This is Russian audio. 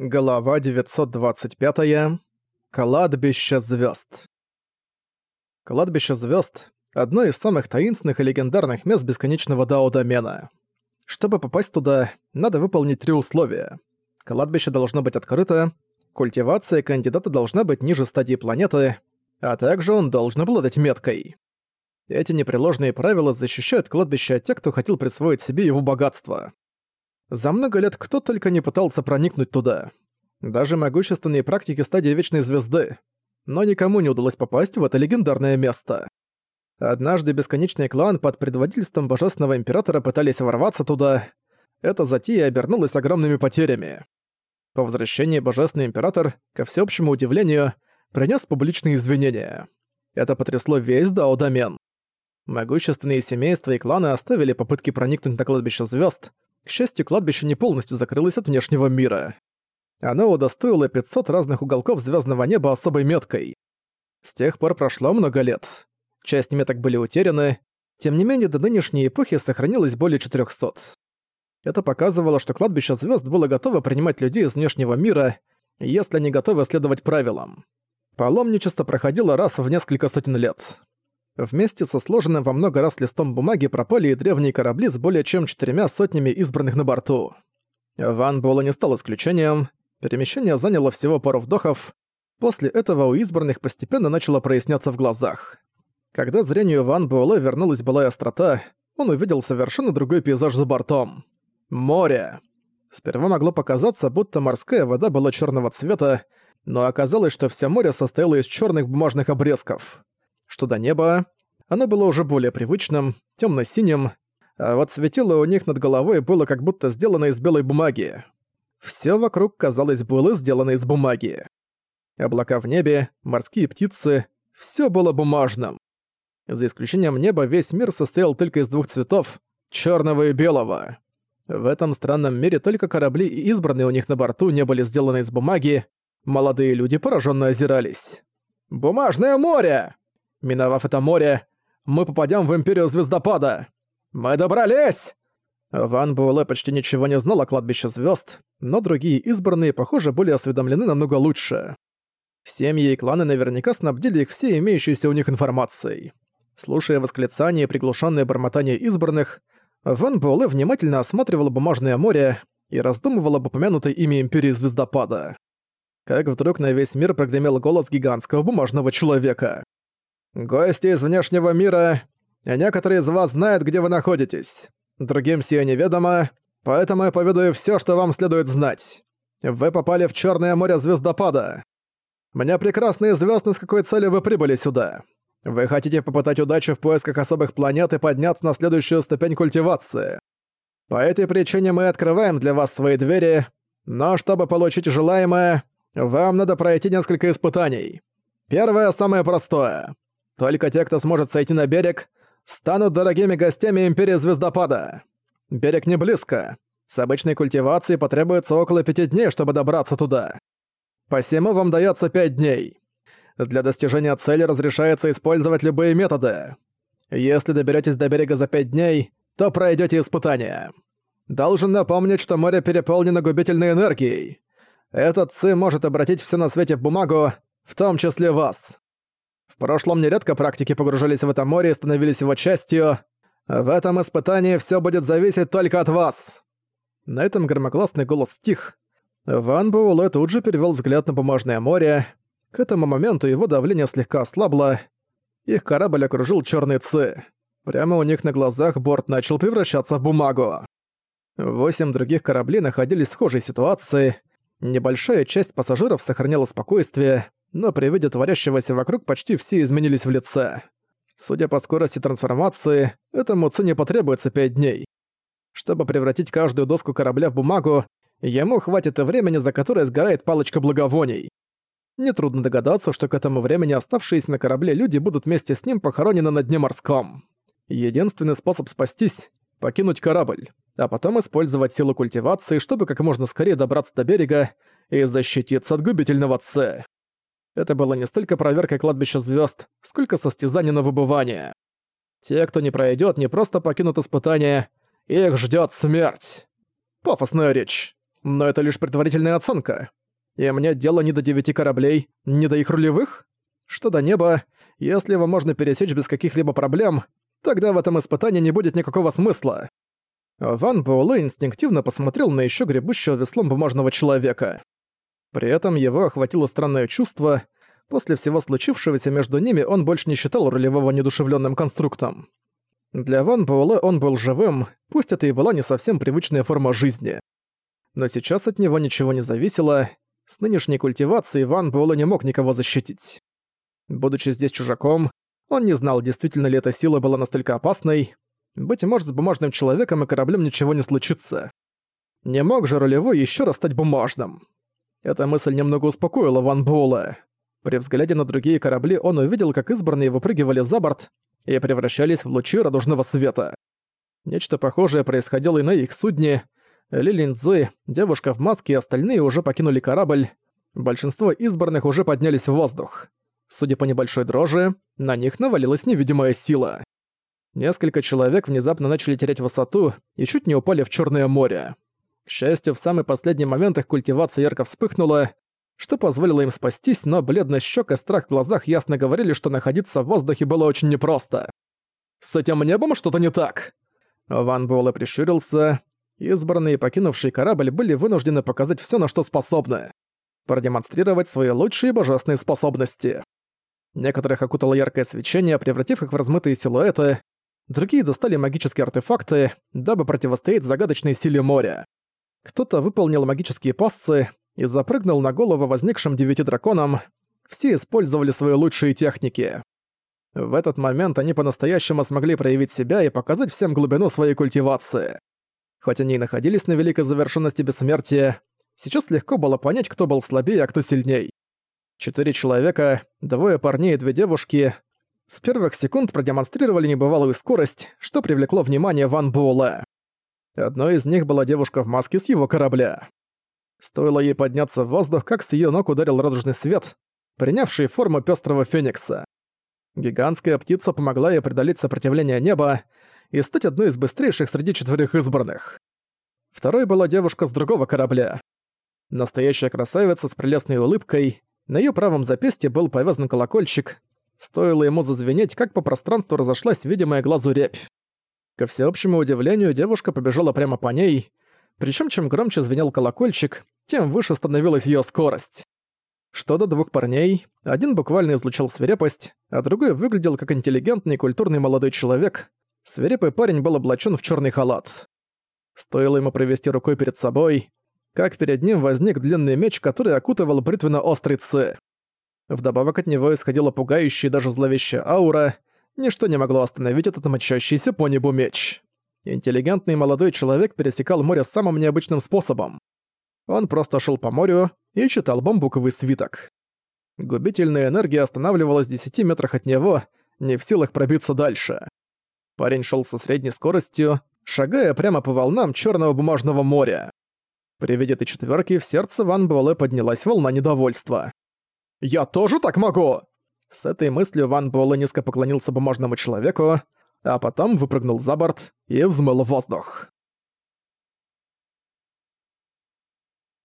Глава 925. Кладбище звезд. Кладбище звезд — одно из самых таинственных и легендарных мест бесконечного Дао-домена. Чтобы попасть туда, надо выполнить три условия. Кладбище должно быть открыто, культивация кандидата должна быть ниже стадии планеты, а также он должен обладать меткой. Эти непреложные правила защищают кладбище от тех, кто хотел присвоить себе его богатство. За много лет кто только не пытался проникнуть туда. Даже могущественные практики стадии Вечной Звезды. Но никому не удалось попасть в это легендарное место. Однажды бесконечный клан под предводительством Божественного Императора пытались ворваться туда. Эта затея обернулась огромными потерями. По возвращении Божественный Император, ко всеобщему удивлению, принес публичные извинения. Это потрясло весь Дао-домен. Могущественные семейства и кланы оставили попытки проникнуть на кладбище звезд, к счастью, кладбище не полностью закрылось от внешнего мира. Оно удостоило 500 разных уголков звездного неба особой меткой. С тех пор прошло много лет. Часть меток были утеряны, тем не менее до нынешней эпохи сохранилось более 400. Это показывало, что кладбище звезд было готово принимать людей из внешнего мира, если они готовы следовать правилам. Паломничество проходило раз в несколько сотен лет. Вместе со сложенным во много раз листом бумаги пропали и древние корабли с более чем четырьмя сотнями избранных на борту. Ван Буэлла не стал исключением. Перемещение заняло всего пару вдохов. После этого у избранных постепенно начало проясняться в глазах. Когда зрению Ван Буэлэ вернулась былая острота, он увидел совершенно другой пейзаж за бортом. Море. Сперва могло показаться, будто морская вода была черного цвета, но оказалось, что все море состояло из черных бумажных обрезков. Что до неба, оно было уже более привычным, темно синим а вот светило у них над головой было как будто сделано из белой бумаги. Все вокруг, казалось, было сделано из бумаги. Облака в небе, морские птицы — все было бумажным. За исключением неба весь мир состоял только из двух цветов — черного и белого. В этом странном мире только корабли и избранные у них на борту не были сделаны из бумаги, молодые люди пораженно озирались. «Бумажное море!» Миновав это море, мы попадем в Империю Звездопада. Мы добрались!» Ван Буэлэ почти ничего не знал о кладбище звезд, но другие избранные, похоже, были осведомлены намного лучше. Семьи и кланы наверняка снабдили их всей имеющейся у них информацией. Слушая восклицания и приглушенное бормотание избранных, Ван Буэлэ внимательно осматривал бумажное море и раздумывал об упомянутой ими Империи Звездопада. Как вдруг на весь мир прогремел голос гигантского бумажного человека. Гости из внешнего мира, и некоторые из вас знают, где вы находитесь. Другим сие неведомо, поэтому я поведаю все, что вам следует знать. Вы попали в Черное море звездопада. Мне прекрасно известно, с какой целью вы прибыли сюда. Вы хотите попытать удачу в поисках особых планет и подняться на следующую ступень культивации. По этой причине мы открываем для вас свои двери, но чтобы получить желаемое, вам надо пройти несколько испытаний. Первое самое простое. Только те, кто сможет сойти на берег, станут дорогими гостями Империи Звездопада. Берег не близко. С обычной культивацией потребуется около пяти дней, чтобы добраться туда. Посему вам дается пять дней. Для достижения цели разрешается использовать любые методы. Если доберетесь до берега за пять дней, то пройдете испытание. Должен напомнить, что море переполнено губительной энергией. Этот ци может обратить все на свете в бумагу, в том числе вас. Прошлом нередко практики погружались в это море и становились его частью. В этом испытании все будет зависеть только от вас. На этом громогласный голос стих. Ван Буэлэ тут же перевел взгляд на бумажное море. К этому моменту его давление слегка ослабло. Их корабль окружил черный цы. Прямо у них на глазах борт начал превращаться в бумагу. Восемь других кораблей находились в схожей ситуации. Небольшая часть пассажиров сохраняла спокойствие, но при виде творящегося вокруг почти все изменились в лице. Судя по скорости трансформации, этому цене потребуется пять дней. Чтобы превратить каждую доску корабля в бумагу, ему хватит и времени, за которое сгорает палочка благовоний. Нетрудно догадаться, что к этому времени оставшиеся на корабле люди будут вместе с ним похоронены на дне морском. Единственный способ спастись — покинуть корабль, а потом использовать силу культивации, чтобы как можно скорее добраться до берега и защититься от губительного Ц. Это было не столько проверкой кладбища звезд, сколько состязание на выбывание. Те, кто не пройдет, не просто покинут испытание, их ждет смерть. Пафосная речь. Но это лишь предварительная оценка. И мне дело не до девяти кораблей, не до их рулевых. Что до неба, если его можно пересечь без каких-либо проблем, тогда в этом испытании не будет никакого смысла. Ван Буэлэ инстинктивно посмотрел на еще гребущего веслом бумажного человека. При этом его охватило странное чувство. После всего случившегося между ними он больше не считал рулевого недушевленным конструктом. Для Ван Буэлэ он был живым, пусть это и была не совсем привычная форма жизни. Но сейчас от него ничего не зависело, с нынешней культивацией Ван Буэлэ не мог никого защитить. Будучи здесь чужаком, он не знал, действительно ли эта сила была настолько опасной, быть может, с бумажным человеком и кораблем ничего не случится. Не мог же рулевой еще раз стать бумажным. Эта мысль немного успокоила Ван Буэлла. При взгляде на другие корабли он увидел, как избранные выпрыгивали за борт и превращались в лучи радужного света. Нечто похожее происходило и на их судне. Ли Линзы, девушка в маске и остальные уже покинули корабль. Большинство избранных уже поднялись в воздух. Судя по небольшой дрожи, на них навалилась невидимая сила. Несколько человек внезапно начали терять высоту и чуть не упали в Черное море. К счастью, в самый последний момент их культивация ярко вспыхнула, что позволило им спастись, но бледность щек и страх в глазах ясно говорили, что находиться в воздухе было очень непросто. «С этим небом что-то не так!» Ван Буэлэ прищурился. Избранные, покинувшие корабль, были вынуждены показать все, на что способны. Продемонстрировать свои лучшие божественные способности. Некоторых окутало яркое свечение, превратив их в размытые силуэты, Другие достали магические артефакты, дабы противостоять загадочной силе моря. Кто-то выполнил магические пассы и запрыгнул на голову возникшим девяти драконам. Все использовали свои лучшие техники. В этот момент они по-настоящему смогли проявить себя и показать всем глубину своей культивации. Хоть они и находились на великой завершенности бессмертия, сейчас легко было понять, кто был слабее, а кто сильней. Четыре человека, двое парней и две девушки с первых секунд продемонстрировали небывалую скорость, что привлекло внимание Ван Буэлэ. Одной из них была девушка в маске с его корабля. Стоило ей подняться в воздух, как с её ног ударил радужный свет, принявший форму пёстрого феникса. Гигантская птица помогла ей преодолеть сопротивление неба и стать одной из быстрейших среди четверых избранных. Второй была девушка с другого корабля. Настоящая красавица с прелестной улыбкой, на её правом запястье был повязан колокольчик, Стоило ему зазвенеть, как по пространству разошлась видимая глазу репь. Ко всеобщему удивлению, девушка побежала прямо по ней. Причем чем громче звенел колокольчик, тем выше становилась ее скорость. Что до двух парней, один буквально излучал свирепость, а другой выглядел как интеллигентный культурный молодой человек. Свирепый парень был облачен в черный халат. Стоило ему провести рукой перед собой, как перед ним возник длинный меч, который окутывал бритвенно-острый цы. Вдобавок от него исходила пугающая даже зловещая аура, ничто не могло остановить этот мочащийся по небу меч. Интеллигентный молодой человек пересекал море самым необычным способом. Он просто шел по морю и читал бамбуковый свиток. Губительная энергия останавливалась в 10 метрах от него, не в силах пробиться дальше. Парень шел со средней скоростью, шагая прямо по волнам черного бумажного моря. При виде этой четверки в сердце Ван Буэлэ поднялась волна недовольства. «Я тоже так могу!» С этой мыслью Ван Буэлэ низко поклонился бумажному человеку, а потом выпрыгнул за борт и взмыл воздух.